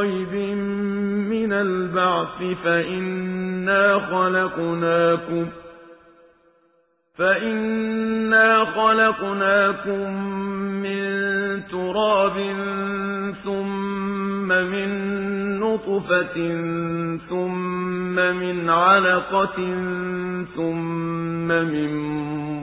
ريب من البعث فإنا خلقناكم فإنا خلقناكم من تراب ثم من نطفة ثم من علقة ثم من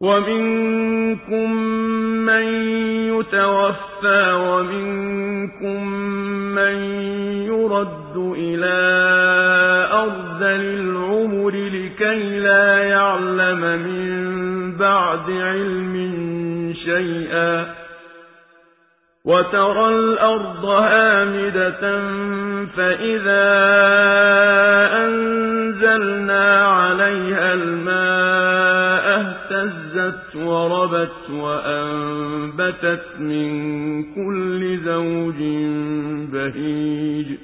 ومنكم من يتوفى ومنكم من يرد إلى أرض العمر لكي لا يعلم من بعد علم شيئا وترى الأرض هامدة فإذا أنزلنا عليها الماء اهْتَزَّتْ وَرَبَتْ وَأَنبَتَتْ مِن كُلِّ زَوْجٍ بَهِيجٍ.